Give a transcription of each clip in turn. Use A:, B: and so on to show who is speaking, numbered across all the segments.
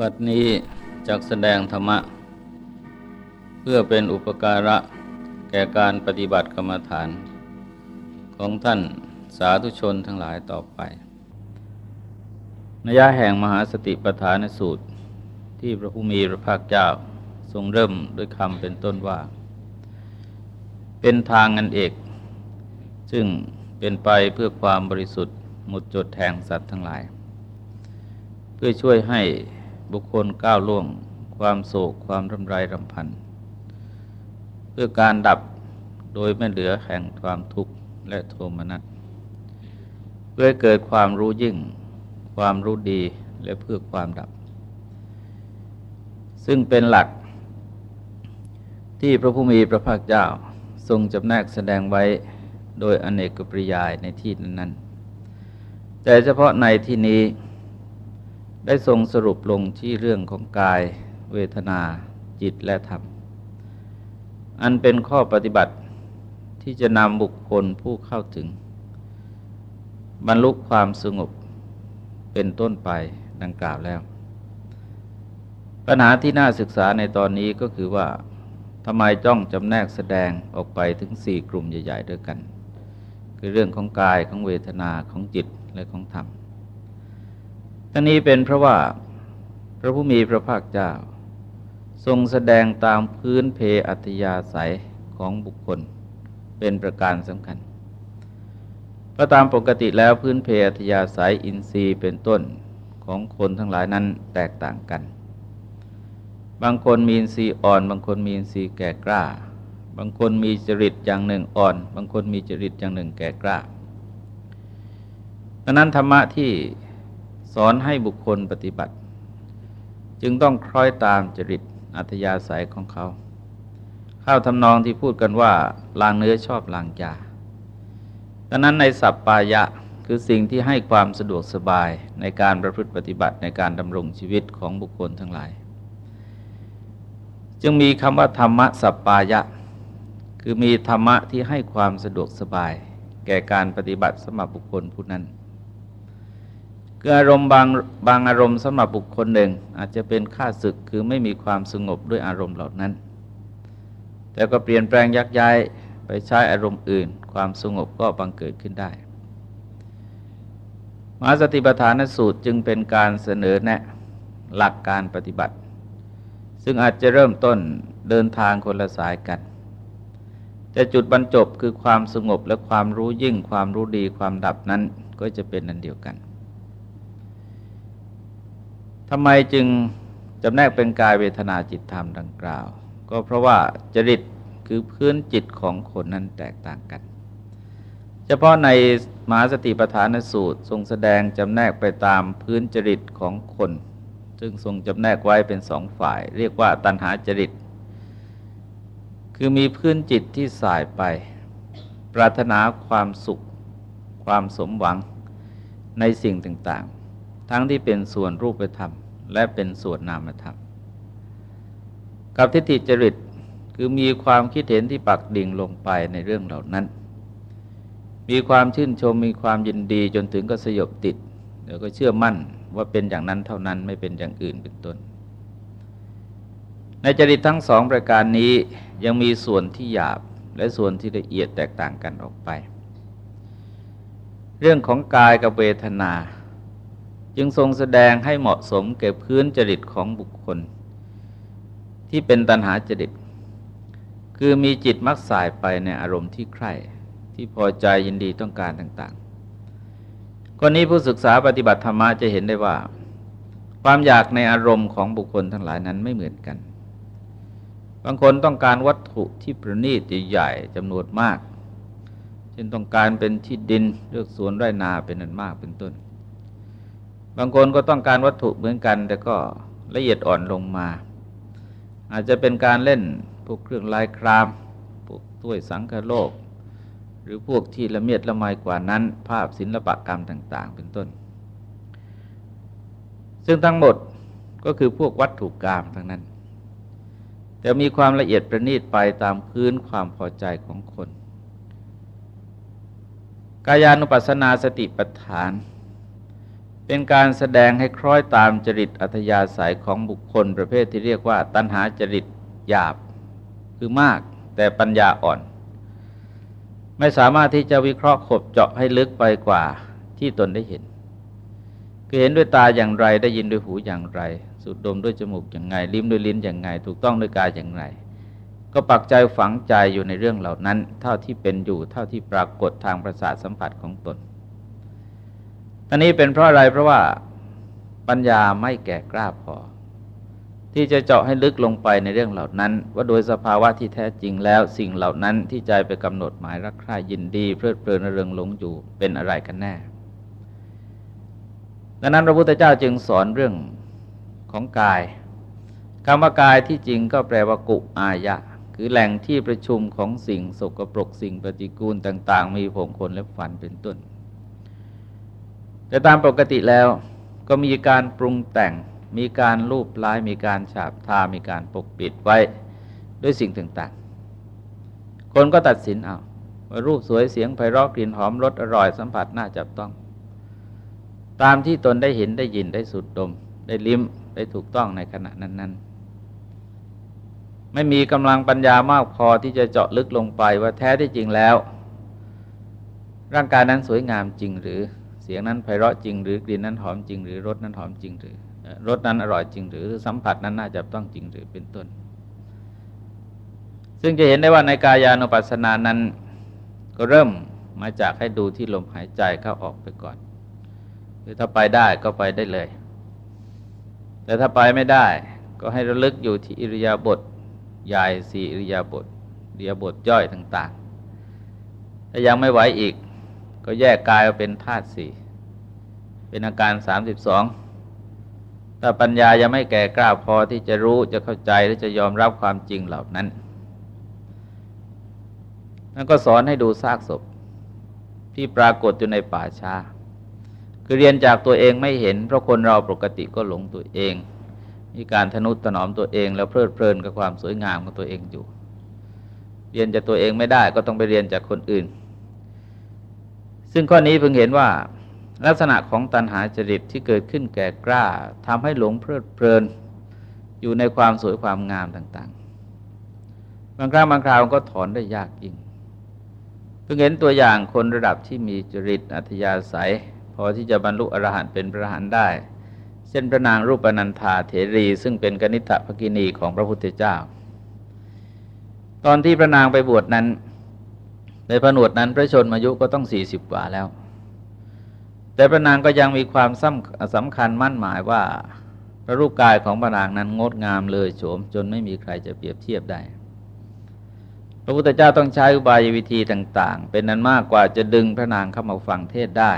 A: บัดนี้จักแสดงธรรมะ เพื่อเป็นอุปการะแก่การปฏิบัติกรรมฐาน ของท่านสาธุชนทั้งหลายต่อไปนยยะแห่งมหาสติปัฏฐานสูตร ที่พระผู้มีพระภาคเจ้าทรงเริ่มด้วยคำเป็นต้นว่า เป็นทางอันเอก ซึ่งเป็นไปเพื่อความบริสุทธิ์หมดจดแห่งสัตว์ทั้งหลาย เพื่อช่วยให้ บุคคลก้าวล่วง ความโศกความรำไรรำพัน เพื่อการดับโดยไม่เหลือแห่งความทุกข์และโทมนัสเพื่อเกิดความรู้ยิ่ง ความรู้ดีและเพื่อความดับ ซึ่งเป็นหลักที่พระผู้มีพระภาคเจ้าทรงจำแนกแสดงไว้โดยอเนกปริยายในที่นั้นๆแต่เฉพาะในที่นี้ ได้ทรงสรุปลงที่เรื่องของกายเวทนาจิตและธรรม อันเป็นข้อปฏิบัติที่จะนำบุคคลผู้เข้าถึง บรรลุความสงบเป็นต้นไปดังกล่าวแล้ว ปัญหาที่น่าศึกษาในตอนนี้ก็คือว่าทำไมจ้องจำแนกแสดงออกไปถึงสี่กลุ่มใหญ่ ๆ ด้วยกัน คือเรื่องของกายของเวทนาของจิตและของธรรม ทั้งนี้เป็นเพราะว่าพระผู้มีพระภาคเจ้า ทรงแสดงตามพื้นเพอัตยาศัยของบุคคลเป็นประการสำคัญเพราะตามปกติแล้วพื้นเพอัตยาศัยอินทรีย์เป็นต้นของคนทั้งหลายนั้นแตกต่างกัน บางคนมีอินทรีย์อ่อน บางคนมีอินทรีย์แก่กล้า บางคนมีจริตอย่างหนึ่งอ่อน บางคนมีจริตอย่างหนึ่งแก่กล้าดังนั้นธรรมะที่ อนให้บุคคลปฏิบัติ จึงต้องคล้อยตามจริตอัธยาศัยของเขาข้าวทำนองที่พูดกันว่าลางเนื้อชอบลางยาดังนั้นในสัพปายะคือสิ่งที่ให้ความสะดวกสบายในการประพฤติปฏิบัติในการดำรงชีวิตของบุคคลทั้งหลาย จึงมีคำว่าธรรมะสัพปายะ คือมีธรรมะที่ให้ความสะดวกสบาย แก่การปฏิบัติสมบุคคลผู้นั้น คืออารมณ์บางบางอารมณ์สำหรับบุคคลหนึ่ง อาจจะเป็นข้าศึกคือไม่มีความสงบด้วยอารมณ์เหล่านั้น แต่ก็เปลี่ยนแปลงยักย้ายไปใช้อารมณ์อื่น ความสงบก็บังเกิดขึ้นได้มหาสติปัฏฐานสูตรจึงเป็นการเสนอแนะหลักการปฏิบัติ ซึ่งอาจจะเริ่มต้นเดินทางคนละสายกัน แต่จุดบรรจบคือความสงบและความรู้ยิ่งความรู้ดีความดับนั้นก็จะเป็นนันเดียวกัน ทำไมจึงจำแนกเป็นกายเวทนาจิตธรรมดังกล่าว ก็เพราะว่าจริตคือพื้นจิตของคนนั้นแตกต่างกัน เฉพาะในมหาสติปัฏฐานสูตร ทรงแสดงจำแนกไปตามพื้นจริตของคน ซึ่งทรงจำแนกไว้เป็นสองฝ่าย เรียกว่าตัณหาจริต คือมีพื้นจิตที่สายไป ปรารถนาความสุข ความสมหวังในสิ่งต่าง ทั้งที่เป็นส่วนรูปธรรม และเป็นส่วนนามธรรม กับทิฏฐิจริตคือมีความคิดเห็นที่ปักดิ่งลงไปในเรื่องเหล่านั้น มีความชื่นชมมีความยินดีจนถึงก็สยบติดเดี๋ยวก็เชื่อมั่นว่าเป็นอย่างนั้นเท่านั้นไม่เป็นอย่างอื่นเป็นต้น ในจริตทั้งสองประการนี้ยังมีส่วนที่หยาบและส่วนที่ละเอียดแตกต่างกันออกไป เรื่องของกายกับเวทนา จึงทรงแสดงให้เหมาะสมแก่พื้นจริตของบุคคล ที่เป็นตัณหาจริต คือมีจิตมักสายไปในอารมณ์ที่ใคร่ ที่พอใจยินดีต้องการต่างๆกรณีผู้ศึกษาปฏิบัติธรรมะจะเห็นได้ว่า ความอยากในอารมณ์ของบุคคลทั้งหลายนั้นไม่เหมือนกัน บางคนต้องการวัตถุที่ประณีตใหญ่จำนวนมาก เช่นต้องการเป็นที่ดินเลือกสวนไร่นาเป็นนันมากเป็นต้น บางคนก็ต้องการวัตถุเหมือนกัน แต่ก็ละเอียดอ่อนลงมา อาจจะเป็นการเล่นพวกเครื่องลายครามพวกถ้วยสังคโลก หรือพวกที่ละเมียดละไมกว่านั้น ภาพศิลปกรรมต่าง ๆ เป็นต้น ซึ่งทั้งหมดก็คือพวกวัตถุกรรมทั้งนั้น แต่มีความละเอียดประณีตไปตามพื้นความพอใจของคน กายานุปัสสนาสติปัฏฐาน เป็นการแสดงให้คล้อยตามจริตอัธยาศัยของบุคคลประเภทที่เรียกว่า ตัณหาจริตหยาบ คือมากแต่ปัญญาอ่อน ไม่สามารถที่จะวิเคราะห์ขบเจาะให้ลึกไปกว่าที่ตนได้เห็น คือเห็นด้วยตาอย่างไรได้ยินด้วยหูอย่างไร สูดดมด้วยจมูกอย่างไง ลิ้มด้วยลิ้นอย่างไง ถูกต้องด้วยกายอย่างไร ก็ปักใจฝังใจอยู่ในเรื่องเหล่านั้น เท่าที่เป็นอยู่เท่าที่ปรากฏทางประสาทสัมผัสของตน อันนี้เป็นเพราะอะไรเพราะว่าปัญญาไม่แก่กล้าพอ ที่จะเจาะให้ลึกลงไปในเรื่องเหล่านั้น ว่าโดยสภาวะที่แท้จริงแล้วสิ่งเหล่านั้นที่ใจไปกำหนดหมายรักใคร่ยินดี เพลิดเพลินเริงหลงอยู่เป็นอะไรกันแน่ดังนั้นพระพุทธเจ้าจึงสอนเรื่องของกายคำว่ากายที่จริงก็แปลว่ากุอายะ คือแหล่งที่ประชุมของสิ่งสกปรกสิ่งปฏิกูลต่าง ๆ มีผมขนและฟันเป็นต้น แต่ตามปกติแล้วก็มีการปรุงแต่ง มีการรูปล้าย มีการฉาบทา มีการปกปิดไว้ด้วยสิ่งต่างๆ คนก็ตัดสินเอาว่ารูปสวยเสียงไพเราะกลิ่นหอมรสอร่อยสัมผัสน่าจับต้อง ตามที่ตนได้เห็นได้ยินได้สุดดม ได้ลิ้มได้ถูกต้องในขณะนั้น ๆ ไม่มีกำลังปัญญามากพอที่จะเจาะลึกลงไปว่าแท้ที่จริงแล้ว ร่างกายนั้นสวยงามจริงหรือ สียงนั้นไพเราะจริงหรือกลิ่นนั้นหอมจริงหรือรสนั้นหอมจริงหรือรสนั้นอร่อยจริงหรือสัมผัสนั้นน่าจะต้องจริงหรือเป็นต้น ซึ่งจะเห็นได้ว่าในกายานุปัสสนานั้นก็เริ่มมาจากให้ดูที่ลมหายใจเข้าออกไปก่อนคือถ้าไปได้ก็ไปได้เลย แต่ถ้าไปไม่ได้ก็ให้ระลึกอยู่ที่อิริยาบถใหญ่สี่อิริยาบถอิริยาบถย่อยต่าง ๆ ถ้ายังไม่ไหวอีก ก็แยกกายออกเป็นธาตุสี่เป็นอาการสามสิบสองถ้าปัญญายังไม่แก่กล้าพอที่จะรู้จะเข้าใจและจะยอมรับความจริงเหล่านั้นนั่นก็สอนให้ดูซากศพที่ปรากฏอยู่ในป่าช้าคือเรียนจากตัวเองไม่เห็น เพราะคนเราปกติก็หลงตัวเอง มีการทนุถนอมตัวเองแล้วเพลิดเพลินกับความสวยงามของตัวเองอยู่ เรียนจากตัวเองไม่ได้ก็ต้องไปเรียนจากคนอื่น ซึ่งข้อนี้เพิ่งเห็นว่าลักษณะของตัณหาจริตที่เกิดขึ้นแก่กล้าทำให้หลงเพลิดเพลินอยู่ในความสวยความงามต่างๆ บางครั้งบางคราวก็ถอนได้ยากยิ่งเพิ่งเห็นตัวอย่างคนระดับที่มีจริตอัธยาศัย พอที่จะบรรลุอรหันต์เป็นพระอรหันต์ได้ เช่นพระนางรูปนันธาเถรี ซึ่งเป็นกนิษฐภกินีของพระพุทธเจ้า ตอนที่พระนางไปบวชนั้น ในผนวดนั้นพระชนมายุก็ต้องสี่สิบกว่าแล้ว แต่พระนางก็ยังมีความสำคัญมั่นหมายว่า พระรูปกายของพระนางนั้นงดงามเลยโฉมจนไม่มีใครจะเปรียบเทียบได้ พระพุทธเจ้าต้องใช้อุบายวิธีต่าง ๆ เป็นนั้นมากกว่าจะดึงพระนางเข้ามาฟังเทศได้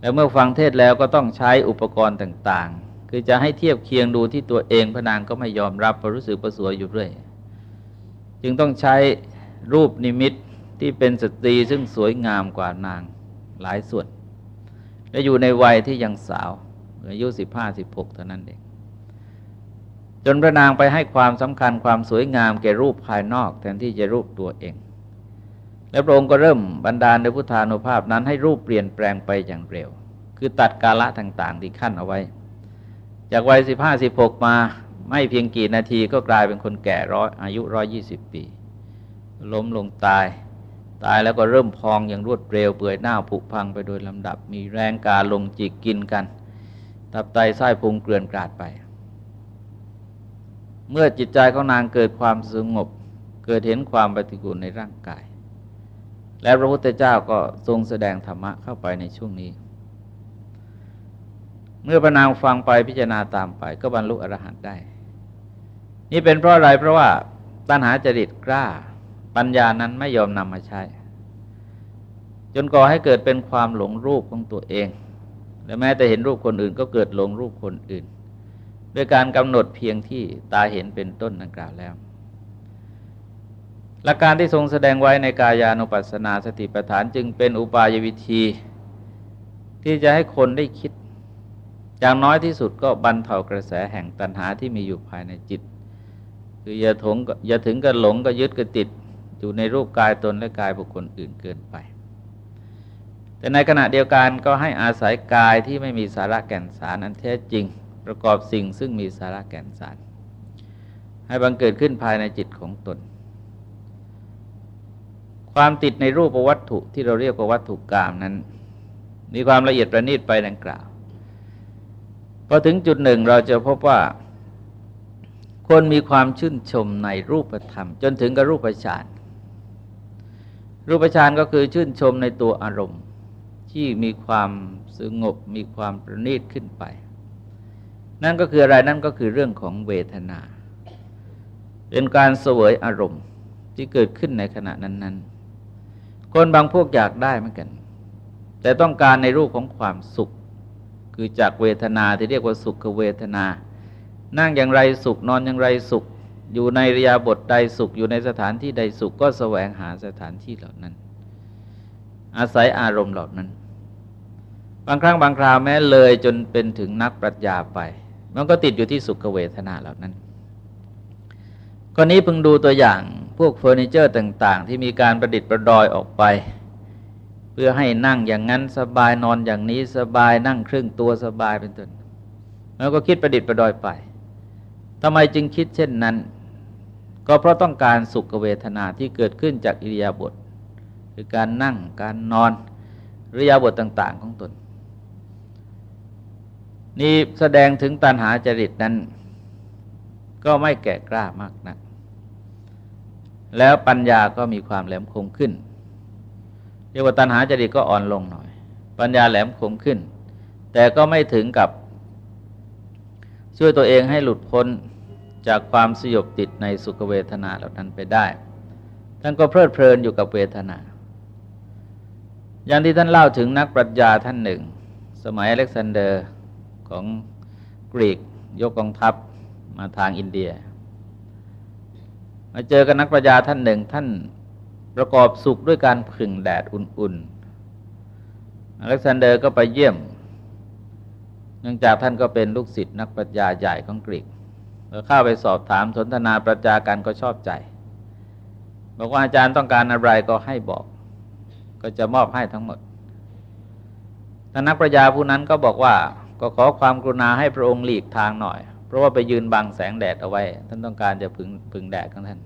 A: แล้วเมื่อฟังเทศแล้วก็ต้องใช้อุปกรณ์ต่างๆ คือจะให้เทียบเคียงดูที่ตัวเองพระนางก็ไม่ยอมรับเพระรู้สึกประสวยอยู่เรื่อย จึงต้องใช้รูปนิมิต ที่เป็นสตรีซึ่งสวยงามกว่านางหลายส่วน และอยู่ในวัยที่ยังสาวอายุสิบห้าสิบหกเท่านั้นเองจนพระนางไปให้ความสำคัญความสวยงามแก่รูปภายนอกแทนที่จะรูปตัวเอง และพระองค์ก็เริ่มบรรดาในพุทธานุภาพนั้นให้รูปเปลี่ยนแปลงไปอย่างเร็ว คือตัดกาละต่างๆ ที่ขั้นเอาไว้ จากวัยสิบห้าสิบหกมาไม่เพียงกี่นาทีก็กลายเป็นคนแก่ร้อยอายุร้อยยี่สิบปี ล้มลงตาย ตายแล้วก็เริ่มพองอย่างรวดเร็วเปื่อยหน้าผุพังไปโดยลำดับ มีแรงกาลงจิกกินกัน ตับไตไส้พุงเกลื่อนกราดไป เมื่อจิตใจของนางเกิดความสงบ เกิดเห็นความปฏิกูลในร่างกาย และพระพุทธเจ้าก็ทรงแสดงธรรมะเข้าไปในช่วงนี้ เมื่อพระนางฟังไปพิจารณาตามไป ก็บรรลุอรหันต์ได้ นี่เป็นเพราะอะไรเพราะว่าตัณหาจริตกล้า ปัญญานั้นไม่ยอมนำมาใช้ จนก่อให้เกิดเป็นความหลงรูปของตัวเอง และแม้แต่เห็นรูปคนอื่นก็เกิดหลงรูปคนอื่น ด้วยการกำหนดเพียงที่ตาเห็นเป็นต้นดังกล่าวแล้วหลักการที่ทรงแสดงไว้ในกายานุปัสสนาสติปัฏฐานจึงเป็นอุบายวิธี ที่จะให้คนได้คิด อย่างน้อยที่สุดก็บรรเทากระแสแห่งตัณหาที่มีอยู่ภายในจิต คืออย่าถงอย่าถึงกับหลงก็ยึดก็ติด อยู่ในรูปกายตนและกายบุคคลอื่นเกินไป แต่ในขณะเดียวกันก็ให้อาศัยกายที่ไม่มีสาระแก่นสารอันแท้จริง ประกอบสิ่งซึ่งมีสาระแก่นสาร ให้บังเกิดขึ้นภายในจิตของตน ความติดในรูปวัตถุที่เราเรียกว่าวัตถุกรรมนั้น มีความละเอียดประณีตไปดังกล่าวพอถึงจุดหนึ่งเราจะพบว่าคนมีความชื่นชมในรูปธรรม จนถึงกับรูปฌาน รูปฌานก็คือชื่นชมในตัวอารมณ์ ที่มีความสงบมีความประณีตขึ้นไป นั่นก็คืออะไรนั่นก็คือเรื่องของเวทนา เป็นการเสวยอารมณ์ที่เกิดขึ้นในขณะนั้น ๆ คนบางพวกอยากได้เหมือนกัน แต่ต้องการในรูปของความสุข คือจากเวทนาที่เรียกว่าสุขเวทนา นั่งอย่างไรสุขนอนอย่างไรสุข อยู่ในริยาบทใดสุขอยู่ในสถานที่ใดสุขก็แสวงหาสถานที่เหล่านั้น อาศัยอารมณ์เหล่านั้น บางครั้งบางคราวแม้เลยจนเป็นถึงนักปรัชญาไป มันก็ติดอยู่ที่สุขเวทนาเหล่านั้นกรณีพึงดูตัวอย่างพวกเฟอร์นิเจอร์ต่าง ๆ ที่มีการประดิษฐ์ประดอยออกไป เพื่อให้นั่งอย่างนั้นสบายนอนอย่างนี้สบายนั่งครึ่งตัวสบายเป็นต้นแล้วก็คิดประดิษฐ์ประดอยไปทำไมจึงคิดเช่นนั้น ก็เพราะต้องการสุขเวทนาที่เกิดขึ้นจากอิริยาบถคือการนั่งการนอนอิริยาบถต่าง ๆ ของตน นี่แสดงถึงตัณหาจริตนั้น ก็ไม่แก่กล้ามากนัก แล้วปัญญาก็มีความแหลมคมขึ้นเรียกว่าตัณหาจริตก็อ่อนลงหน่อย ปัญญาแหลมคมขึ้น แต่ก็ไม่ถึงกับช่วยตัวเองให้หลุดพ้น จากความสยบติดในสุขเวทนาเหล่านั้นไปได้ ท่านก็เพลิดเพลินอยู่กับเวทนา อย่างที่ท่านเล่าถึงนักปรัชญาท่านหนึ่ง สมัยอเล็กซานเดอร์ของกรีกยกกองทัพมาทางอินเดีย มาเจอกันนักปรัชญาท่านหนึ่งท่านประกอบสุขด้วยการผึ่งแดดอุ่นๆ อเล็กซานเดอร์ก็ไปเยี่ยม เนื่องจากท่านก็เป็นลูกศิษย์นักปรัชญาใหญ่ของกรีก เมื่อเข้าไปสอบถามสนทนาปรัชญากันก็ชอบใจ บอกว่าอาจารย์ต้องการอะไรก็ให้บอก ก็จะมอบให้ทั้งหมดแต่นักปรัชญาผู้นั้นก็บอกว่าก็ขอความกรุณาให้พระองค์หลีกทางหน่อย เพราะว่าไปยืนบังแสงแดดเอาไว้ ท่านต้องการจะพึงพึงแดดของท่าน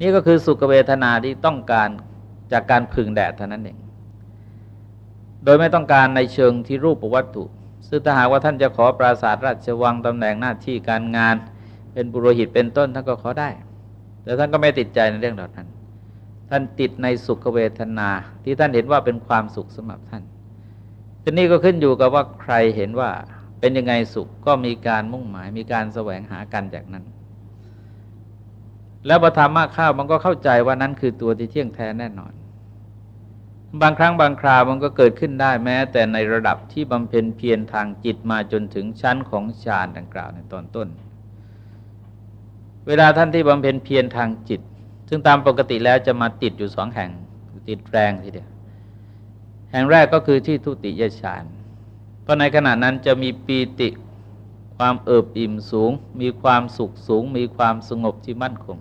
A: นี่ก็คือสุขเวทนาที่ต้องการจากการพึงแดดเท่านั้นเอง โดยไม่ต้องการในเชิงที่รูปวัตถุ ซึ่งถ้าหากว่าท่านจะขอปราสาทราชวังตำแหน่งหน้าที่การงาน เป็นบุโรหิตเป็นต้นท่านก็ขอได้ แต่ท่านก็ไม่ติดใจในเรื่องเหล่านั้น ท่านติดในสุขเวทนาที่ท่านเห็นว่าเป็นความสุขสำหรับท่านทีนี้ก็ขึ้นอยู่กับว่าใครเห็นว่าเป็นยังไงสุขก็มีการมุ่งหมาย มีการแสวงหากันจากนั้น แล้วพอทำมากข้าวมันก็เข้าใจว่านั้นคือตัวที่เที่ยงแท้แน่นอน บางครั้งบางคราวมันก็เกิดขึ้นได้แม้ แต่ในระดับที่บำเพ็ญเพียรทางจิตมาจนถึงชั้นของฌานดังกล่าวในตอนต้น เวลาท่านที่บำเพ็ญเพียรทางจิต ซึ่งตามปกติแล้วจะมาติดอยู่สองแห่งติดแรงทีเดียวแห่งแรกก็คือที่ทุติยฌานเพราะในขณะนั้นจะมีปีติความเอิบอิ่มสูง มีความสุขสูง มีความสงบที่มั่นคง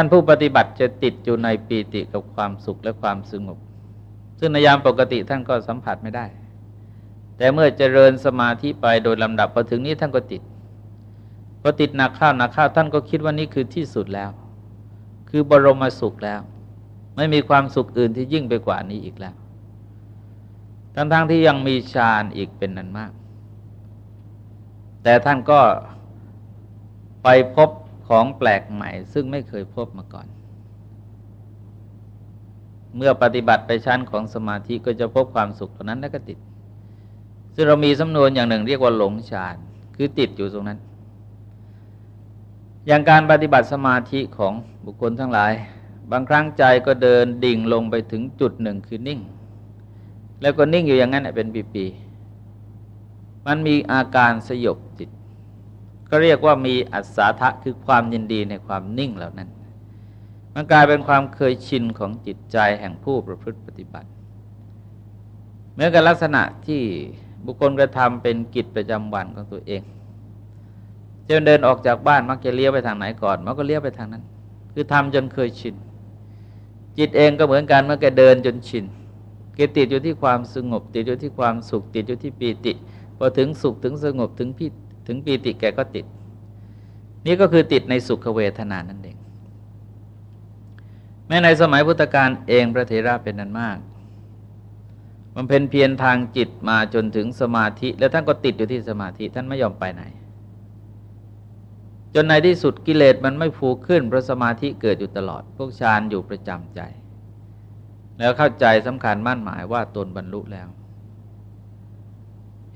A: ท่านผู้ปฏิบัติจะติดอยู่ในปีติกับความสุขและความสงบ ซึ่งในยามปกติท่านก็สัมผัสไม่ได้ แต่เมื่อเจริญสมาธิไปโดยลำดับพอถึงนี้ท่านก็ติดพอติดหนักข้าวหนักข้าวท่านก็คิดว่านี่คือที่สุดแล้ว คือบรมสุขแล้ว ไม่มีความสุขอื่นที่ยิ่งไปกว่านี้อีกแล้ว ทั้งๆทที่ยังมีฌานอีกเป็นนันมาก แต่ท่านก็ไปพบ ของแปลกใหม่ซึ่งไม่เคยพบมาก่อน เมื่อปฏิบัติไปชั้นของสมาธิก็จะพบความสุขตรงนั้นแล้วก็ติด ซึ่งเรามีสำนวนอย่างหนึ่งเรียกว่าหลงฌานคือติดอยู่ตรงนั้น อย่างการปฏิบัติสมาธิของบุคคลทั้งหลาย บางครั้งใจก็เดินดิ่งลงไปถึงจุดหนึ่งคือนิ่ง แล้วก็นิ่งอยู่อย่างนั้นเป็นปีๆมันมีอาการสยบจิต ก็เรียกว่ามีอัศทะคือความยินดีในความนิ่งเหล่านั้น มันกลายเป็นความเคยชินของจิตใจแห่งผู้ประพฤติปฏิบัติ เมื่อกับลักษณะที่บุคคลกระทำเป็นกิจประจำวันของตัวเองจะเดินออกจากบ้านมักจะเลี้ยวไปทางไหนก่อน มันก็เลี้ยวไปทางนั้น คือทำจนเคยชิน จิตเองก็เหมือนกันเมื่อแกเดินจนชินแกติดอยู่ที่ความสงบ ติดอยู่ที่ความสุขติดอยู่ที่ปีติพอถึงสุขถึงสงบถึงพี่ ถึงปีติแกก็ติด นี่ก็คือติดในสุขเวทนานั่นเอง แม้ในสมัยพุทธกาลเองพระเถระเป็นนั้นมากมันเป็นเพียรทางจิตมาจนถึงสมาธิ แล้วท่านก็ติดอยู่ที่สมาธิท่านไม่ยอมไปไหน จนในที่สุดกิเลสมันไม่ฟูขึ้นเพราะสมาธิเกิดอยู่ตลอด พวกฌานอยู่ประจำใจ แล้วเข้าใจสำคัญมั่นหมายว่าตนบรรลุแล้ว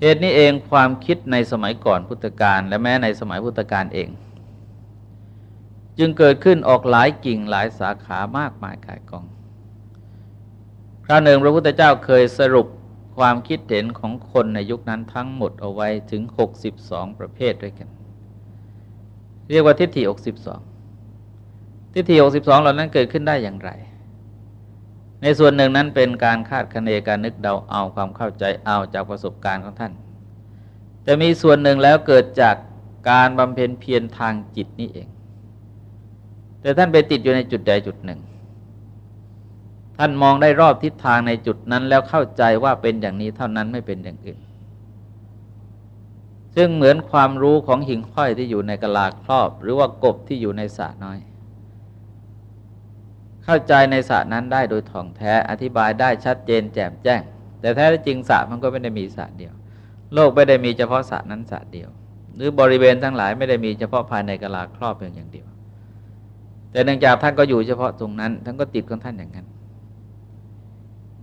A: เหตุนี้เองความคิดในสมัยก่อนพุทธกาลและแม้ในสมัยพุทธกาลเอง จึงเกิดขึ้นออกหลายกิ่งหลายสาขามากมายกายกอง คราวหนึ่งพระพุทธเจ้าเคยสรุปความคิดเห็นของคนในยุคนั้นทั้งหมดเอาไว้ถึง 62 ประเภทด้วยกัน เรียกว่าทิฏฐิ 62 ทิฏฐิ 62 เหล่านั้นเกิดขึ้นได้อย่างไร ในส่วนหนึ่งนั้นเป็นการคาดคะเนการนึกเดาเอาความเข้าใจเอาจากประสบการณ์ของท่าน แต่มีส่วนหนึ่งแล้วเกิดจากการบำเพ็ญเพียรทางจิตนี่เอง แต่ท่านไปติดอยู่ในจุดใดจุดหนึ่ง ท่านมองได้รอบทิศทางในจุดนั้นแล้วเข้าใจว่าเป็นอย่างนี้เท่านั้นไม่เป็นอย่างอื่น ซึ่งเหมือนความรู้ของหิ่งห้อยที่อยู่ในกะลาครอบ หรือว่ากบที่อยู่ในสระน้อย เข้าใจในสระนั้นได้โดยถ่องแท้อธิบายได้ชัดเจนแจ่มแจ้ง แต่แท้จริงสระมันก็ไม่ได้มีสระเดียว โลกไม่ได้มีเฉพาะสระนั้นสระเดียว หรือบริเวณทั้งหลายไม่ได้มีเฉพาะภายในกะลาครอบเพียงอย่างเดียว แต่เนื่องจากท่านก็อยู่เฉพาะตรงนั้นท่านก็ติดของท่านอย่างนั้น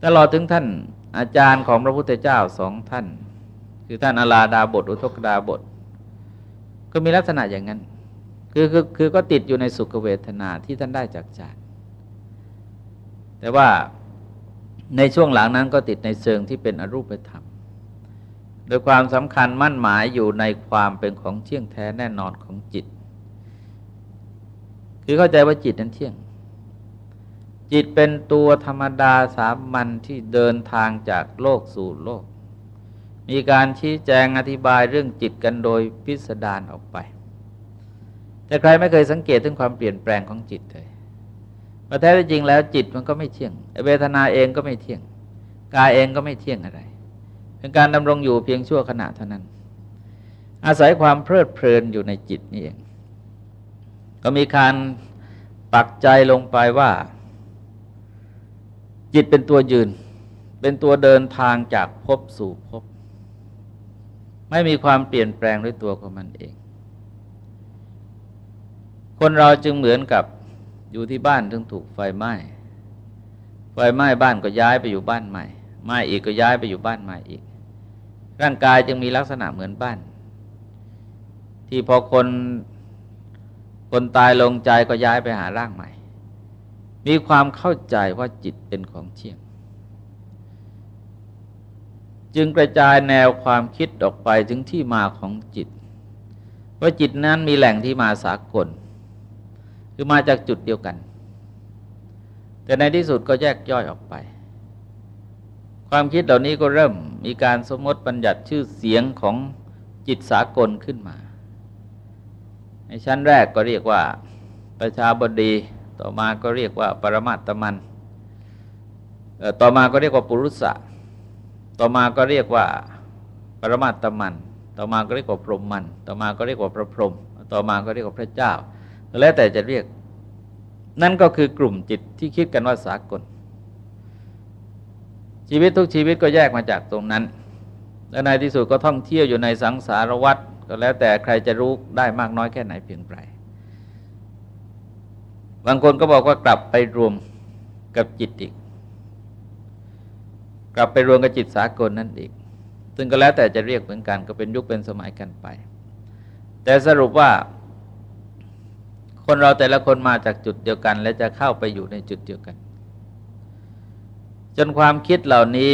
A: ตลอดถึงท่านอาจารย์ของพระพุทธเจ้าสองท่าน คือท่านอาลาดาบทอุทกดาบท ก็มีลักษณะอย่างนั้น คือคือคือก็ติดอยู่ในสุขเวทนาที่ท่านได้จากฌาน แต่ว่าในช่วงหลังนั้นก็ติดในเชิงที่เป็นอรูปธรรม โดยความสำคัญมั่นหมายอยู่ในความเป็นของเที่ยงแท้แน่นอนของจิต คือเข้าใจว่าจิตนั้นเที่ยง จิตเป็นตัวธรรมดาสามัญที่เดินทางจากโลกสู่โลก มีการชี้แจงอธิบายเรื่องจิตกันโดยพิสดารออกไป แต่ใครไม่เคยสังเกตถึงความเปลี่ยนแปลงของจิตเลย พอแท้จริงแล้วจิตมันก็ไม่เที่ยง เวทนาเองก็ไม่เที่ยง กายเองก็ไม่เที่ยงอะไร เป็นการดำรงอยู่เพียงชั่วขณะเท่านั้น อาศัยความเพลิดเพลินอยู่ในจิตนี่เอง ก็มีการปักใจลงไปว่า จิตเป็นตัวยืน เป็นตัวเดินทางจากภพสู่ภพไม่มีความเปลี่ยนแปลงด้วยตัวของมันเอง คนเราจึงเหมือนกับ อยู่ที่บ้านถึงถูกไฟไหม้ไฟไหม้บ้านก็ย้ายไปอยู่บ้านใหม่ไหม้อีกก็ย้ายไปอยู่บ้านใหม่อีก ร่างกายจึงมีลักษณะเหมือนบ้าน ที่พอคนคนตายลงใจก็ย้ายไปหาร่างใหม่ มีความเข้าใจว่าจิตเป็นของเที่ยง จึงกระจายแนวความคิดออกไปถึงที่มาของจิต ว่าจิตนั้นมีแหล่งที่มาสากล คือมาจากจุดเดียวกัน แต่ในที่สุดก็แยกย่อยออกไป ความคิดเหล่านี้ก็เริ่มมีการสมมติบัญญัติชื่อเสียงของจิตสากลขึ้นมา ในชั้นแรกก็เรียกว่าประชาบดี ต่อมาก็เรียกว่าปรมาตมัน ต่อมาก็เรียกว่าปุรุษะ ต่อมาก็เรียกว่าปรมาตมัน ต่อมาก็เรียกว่าพรหมมัน ต่อมาก็เรียกว่าพระพรหม ต่อมาก็เรียกว่าพระเจ้า แล้วแต่จะเรียก นั่นก็คือกลุ่มจิตที่คิดกันว่าสากล ชีวิตทุกชีวิตก็แยกมาจากตรงนั้น และในที่สุดก็ท่องเที่ยวอยู่ในสังสารวัฏก็แล้วแต่ใครจะรู้ได้มากน้อยแค่ไหนเพียงไรบางคนก็บอกว่ากลับไปรวมกับจิตอีก กลับไปรวมกับจิตสากลนั่นอีก ซึ่งก็แล้วแต่จะเรียกเหมือนกันก็เป็นยุคเป็นสมัยกันไป แต่สรุปว่า คนเราแต่ละคนมาจากจุดเดียวกัน และจะเข้าไปอยู่ในจุดเดียวกัน จนความคิดเหล่านี้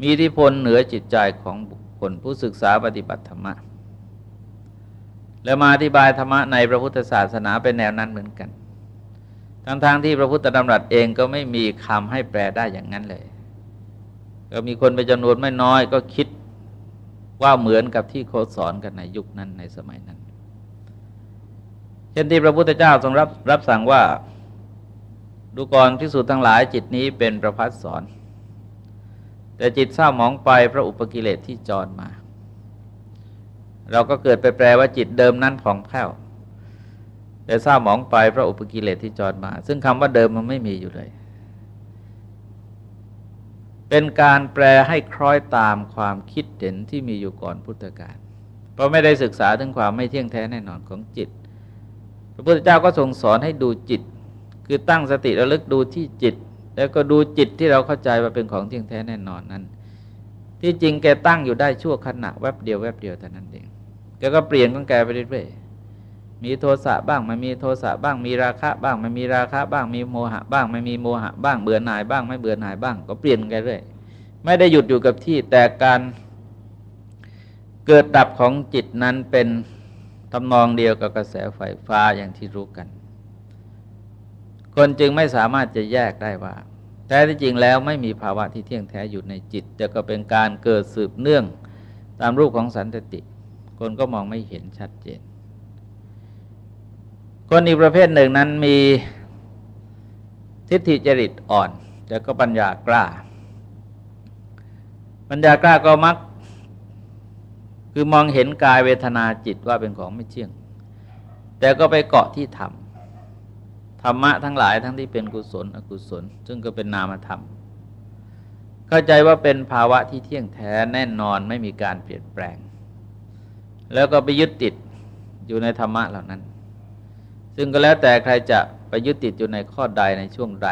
A: มีอิทธิพลเหนือจิตใจของบุคคลผู้ศึกษาปฏิบัติธรรมะ แล้วมาอธิบายธรรมะในพระพุทธศาสนาเป็นแนวนั้นเหมือนกัน ทั้งๆทที่พระพุทธดำรัสเองก็ไม่มีคำให้แปลได้อย่างนั้นเลย ก็มีคนเป็นจำนวนไม่น้อยก็คิดว่าเหมือนกับที่เขาสอนกันในยุคนั้นในสมัยนั้น ช่นที่พระพุทธเจ้าทรงรับรับสั่งว่า ดูก่อนพิสูจน์ทั้งหลายจิตนี้เป็นประพัดสอน แต่จิตเศร้าหมองไปพระอุปกิเลสที่จรมา เราก็เกิดไปแปลว่าจิตเดิมนั้นผ่องแผ้ว แต่เศร้าหมองไปพระอุปกิเลสที่จรมา ซึ่งคำว่าเดิมมันไม่มีอยู่เลย เป็นการแปลให้คล้อยตามความคิดเห็นที่มีอยู่ก่อนพุทธกาลเพราะไม่ได้ศึกษาถึงความไม่เที่ยงแท้แน่นอนของจิต พระพุทธเจ้าก็ทรงสอนให้ดูจิต คือตั้งสติระลึกดูที่จิต แล้วก็ดูจิตที่เราเข้าใจว่าเป็นของเที่ยงแท้แน่นอนนั้น ที่จริงแกตั้งอยู่ได้ชั่วขณะแวบเดียวแวบเดียวแต่นั้นเองแกก็เปลี่ยนของแกไปเรื่อยๆมีโทสะบ้างไม่มีโทสะบ้างมีราคะบ้างไม่มีราคะบ้างมีโมหะบ้างไม่มีโมหะบ้างเบื่อหน่ายบ้างไม่เบื่อหน่ายบ้าง ก็เปลี่ยนกันเรื่อยไม่ได้หยุดอยู่กับที่แต่การเกิดดับของจิตนั้นเป็น ทำนองเดียวกับกระแสไฟฟ้าอย่างที่รู้กัน คนจึงไม่สามารถจะแยกได้ว่าแท้ที่จริงแล้วไม่มีภาวะที่เที่ยงแท้อยู่ในจิต แต่ก็เป็นการเกิดสืบเนื่องตามรูปของสันตติคนก็มองไม่เห็นชัดเจน คนอีกประเภทหนึ่งนั้นมีทิฏฐิจริตอ่อนแต่ก็ปัญญากล้า ปัญญากล้าก็มัก คือมองเห็นกายเวทนาจิตว่าเป็นของไม่เที่ยง แต่ก็ไปเกาะที่ธรรมธรรมะทั้งหลายทั้งที่เป็นกุศล อกุศล ซึ่งก็เป็นนามธรรม เข้าใจว่าเป็นภาวะที่เที่ยงแท้แน่นอนไม่มีการเปลี่ยนแปลง แล้วก็ไปยึดติดอยู่ในธรรมะเหล่านั้น ซึ่งก็แล้วแต่ใครจะไปยึดติดอยู่ในข้อใดในช่วงใด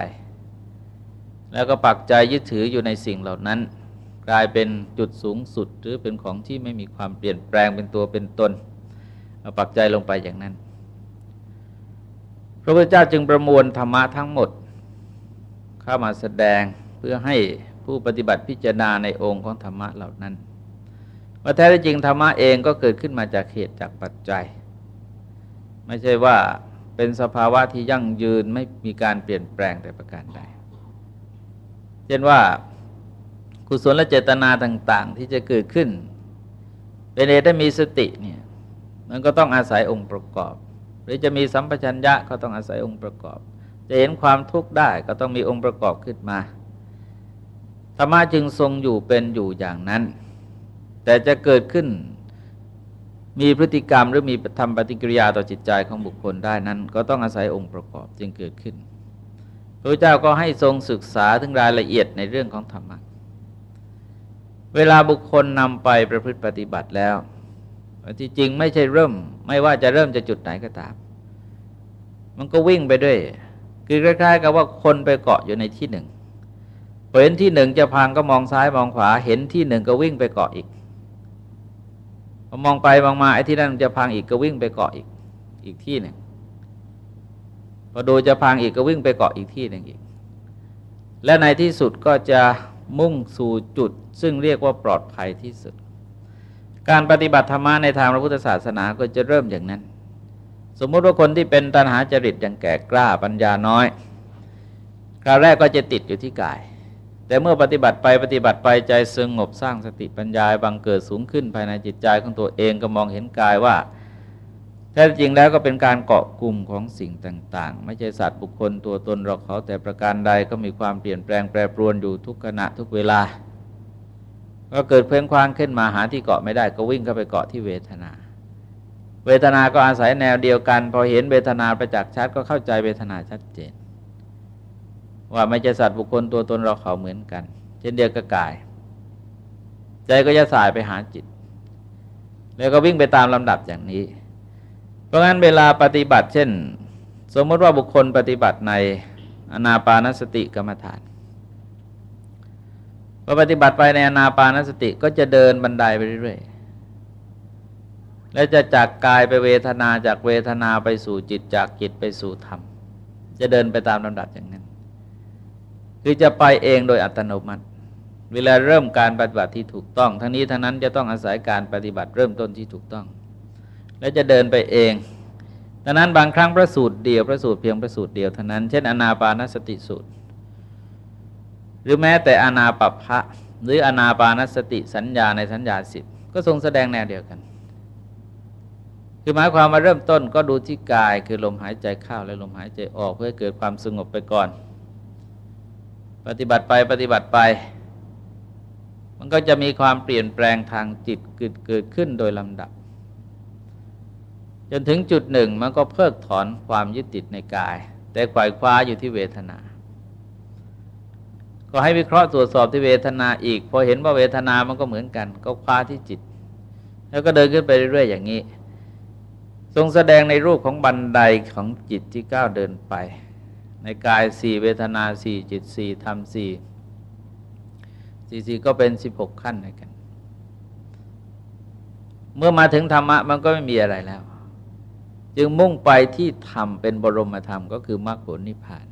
A: แล้วก็ปักใจยึดถืออยู่ในสิ่งเหล่านั้น กลายเป็นจุดสูงสุด หรือเป็นของที่ไม่มีความเปลี่ยนแปลงเป็นตัวเป็นตนเอาปักใจลงไปอย่างนั้น พระพุทธเจ้าจึงประมวลธรรมะทั้งหมด เข้ามาแสดงเพื่อให้ผู้ปฏิบัติพิจารณาในองค์ของธรรมะเหล่านั้นว่าแท้จริงธรรมะเองก็เกิดขึ้นมาจากเหตุจากปัจจัย ไม่ใช่ว่าเป็นสภาวะที่ยั่งยืนไม่มีการเปลี่ยนแปลงแต่ประการใดเช่นว่า กุศลและเจตนาต่าง ๆ ที่จะเกิดขึ้น เป็นเหตุให้มีสติเนี่ยมันก็ต้องอาศัยองค์ประกอบ หรือจะมีสัมปชัญญะก็ต้องอาศัยองค์ประกอบ จะเห็นความทุกข์ได้ก็ต้องมีองค์ประกอบขึ้นมาธรรมะจึงทรงอยู่เป็นอยู่อย่างนั้น แต่จะเกิดขึ้นมีพฤติกรรมหรือมีทำปฏิกิริยาต่อจิตใจของบุคคลได้นั้น ก็ต้องอาศัยองค์ประกอบจึงเกิดขึ้น พระเจ้าก็ให้ทรงศึกษาถึงรายละเอียดในเรื่องของธรรมะ เวลาบุคคลนำไปประพฤติปฏิบัติแล้ว ที่จริงไม่ใช่เริ่ม ไม่ว่าจะเริ่มจะจุดไหนก็ตาม มันก็วิ่งไปด้วย คือคล้ายๆกับว่าคนไปเกาะอยู่ในที่หนึ่งเห็นที่หนึ่งจะพังก็มองซ้ายมองขวา เห็นที่หนึ่งก็วิ่งไปเกาะอีกพอมองไปมองมาไอ้ที่นั่นจะพังอีกก็วิ่งไปเกาะอีกอีกที่หนึ่งพอดูจะพังอีกก็วิ่งไปเกาะอีกที่หนึ่งอีก และในที่สุดก็จะมุ่งสู่จุด ซึ่งเรียกว่าปลอดภัยที่สุด การปฏิบัติธรรมะในทางพระพุทธศาสนาก็จะเริ่มอย่างนั้น สมมติว่าคนที่เป็นตัณหาจริตอย่างแก่กล้าปัญญาน้อยคราวแรกก็จะติดอยู่ที่กาย แต่เมื่อปฏิบัติไปปฏิบัติไปใจสงบสร้างสติปัญญาบังเกิดสูงขึ้นภายในจิตใจของตัวเองก็มองเห็นกายว่าแท้จริงแล้วก็เป็นการเกาะกลุ่มของสิ่งต่าง ๆ ไม่ใช่สัตว์บุคคลตัวตนเราเขาแต่ประการใดก็มีความเปลี่ยนแปลงแปรปรวนอยู่ทุกขณะทุกเวลา ก็เกิดเพลงควางขึ้นมาหาที่เกาะไม่ได้ก็วิ่งเข้าไปเกาะที่เวทนา เวทนาก็อาศัยแนวเดียวกัน พอเห็นเวทนาประจักษ์ชัดก็เข้าใจเวทนาชัดเจน ว่าไม่ใช่สัตว์บุคคลตัวตนเราเขาเหมือนกัน เช่นเดียวกับกาย ใจก็จะสายไปหาจิต แล้วก็วิ่งไปตามลำดับอย่างนี้ เพราะงั้นเวลาปฏิบัติ เช่น สมมติว่าบุคคลปฏิบัติในอนาปานสติกรรมฐาน พอปฏิบัติไปในอนาปานสติก็จะเดินบันไดไปเรื่อยๆ และจะจากกายไปเวทนาจากเวทนาไปสู่จิตจากจิตไปสู่ธรรม จะเดินไปตามลำดับอย่างนั้น คือจะไปเองโดยอัตโนมัติ เวลาเริ่มการปฏิบัติที่ถูกต้อง ทั้งนี้ทั้งนั้นจะต้องอาศัยการปฏิบัติเริ่มต้นที่ถูกต้อง แล้วจะเดินไปเองดังนั้นบางครั้งพระสูตรเดียวพระสูตรเพียงพระสูตรเดียวเท่านั้น เช่นอนาปานสติสูตร หรือแม้แต่อนาปภะหรืออนาปานสติสัญญาในสัญญาสิทธิ์ก็ทรงแสดงแนวเดียวกัน คือหมายความมาเริ่มต้นก็ดูที่กายคือลมหายใจเข้าและลมหายใจออกเพื่อเกิดความสงบไปก่อน ปฏิบัติไปปฏิบัติไป มันก็จะมีความเปลี่ยนแปลงทางจิตเกิดเกิดขึ้นโดยลำดับ จนถึงจุดหนึ่งมันก็เพิกถอนความยึดติดในกาย แต่ขวายคว้าอยู่ที่เวทนา ก็ให้วิเคราะห์ตรวจสอบที่เวทนาอีก พอเห็นว่าเวทนามันก็เหมือนกัน ก็คว้าที่จิต แล้วก็เดินขึ้นไปเรื่อยๆอย่างนี้ ทรงแสดงในรูปของบันไดของจิตที่ก้าวเดินไป ในกายสี่เวทนาสี่จิตสี่ธรรมสี่สี่สี่ก็เป็นสิบหกขั้นด้วยกัน เมื่อมาถึงธรรมะมันก็ไม่มีอะไรแล้ว จึงมุ่งไปที่ธรรมเป็นบรมธรรมก็คือมรรคผลนิพพาน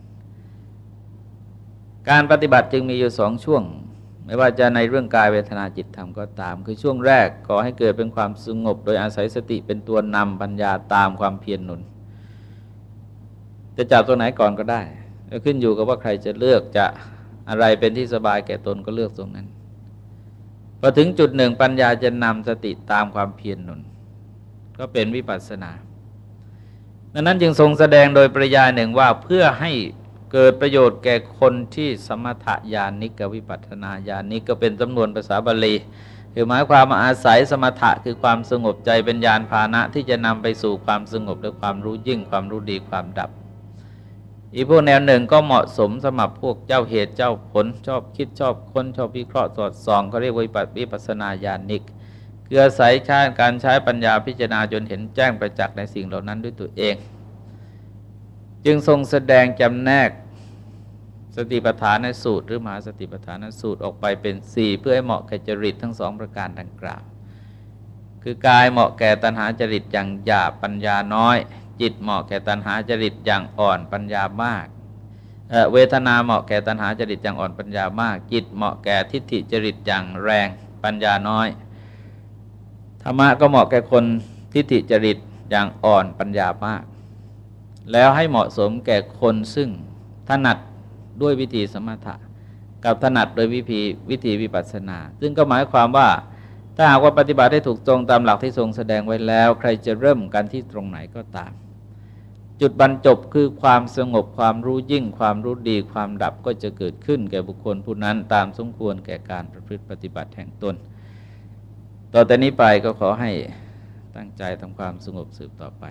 A: การปฏิบัติจึงมีอยู่สองช่วง ไม่ว่าจะในเรื่องกายเวทนาจิตธรรมก็ตาม คือช่วงแรกก่อให้เกิดเป็นความสงบ โดยอาศัยสติเป็นตัวนำปัญญาตามความเพียรหนุน จะจับตัวไหนก่อนก็ได้ขึ้นอยู่กับว่าใครจะเลือกจะอะไรเป็นที่สบายแก่ตนก็เลือกตรงนั้นพอถึงจุดหนึ่งปัญญาจะนำสติตามความเพียรนุน ก็เป็นวิปัสสนาดังนั้นจึงทรงแสดงโดยปริยายหนึ่งว่าเพื่อให้ เกิดประโยชน์แก่คนที่สมถญาณิกกวิปัสนาญาณิกก็เป็นจำนวนภาษาบาลีคือหมายความมาอาศัยสมถะคือความสงบใจเป็นญาณพานะที่จะนำไปสู่ความสงบและความรู้ยิ่งความรู้ดีความดับ อีกพวกแนวหนึ่งก็เหมาะสมสำหรับพวกเจ้าเหตุเจ้าผลชอบคิดชอบค้นชอบวิเคราะห์สอดส่องเขาเรียกวิปัสนาญาณิกคืออาศัยใช้การใช้ปัญญาพิจารณาจนเห็นแจ้งประจักษ์ในสิ่งเหล่านั้นด้วยตัวเอง จึงทรงแสดงจำแนก สติปัฏฐานในสูตร หรือมหาสติปัฏฐานในสูตรออกไปเป็นสี่เพื่อให้เหมาะแก่จริตทั้งสองประการดังกล่าว คือกายเหมาะแก่ตัณหาจริตอย่างหยาบปัญญาน้อย จิตเหมาะแก่ตัณหาจริตอย่างอ่อนปัญญามากเเวทนาเหมาะแก่ตัณหาจริตอย่างอ่อนปัญญามาก จิตเหมาะแก่ทิฏฐิจริตอย่างแรงปัญญาน้อยธรรมะก็เหมาะแก่คนทิฏฐิจริตอย่างอ่อนปัญญามาก แล้วให้เหมาะสมแก่คนซึ่งถนัด ด้วยวิธีสมถะ กับถนัดโดยวิธีวิธีวิปัสสนา ซึ่งก็หมายความว่าถ้าหากว่าปฏิบัติได้ถูกตรงตามหลักที่ทรงแสดงไว้แล้ว ใครจะเริ่มกันที่ตรงไหนก็ตาม จุดบรรจบคือความสงบความรู้ยิ่ง ความรู้ดี ความดับก็จะเกิดขึ้นแก่บุคคลผู้นั้นตามสมควรแก่การประพฤติปฏิบัติแห่งตนต่อแต่นี้ไปก็ขอให้ตั้งใจทำความสงบสืบต่อไป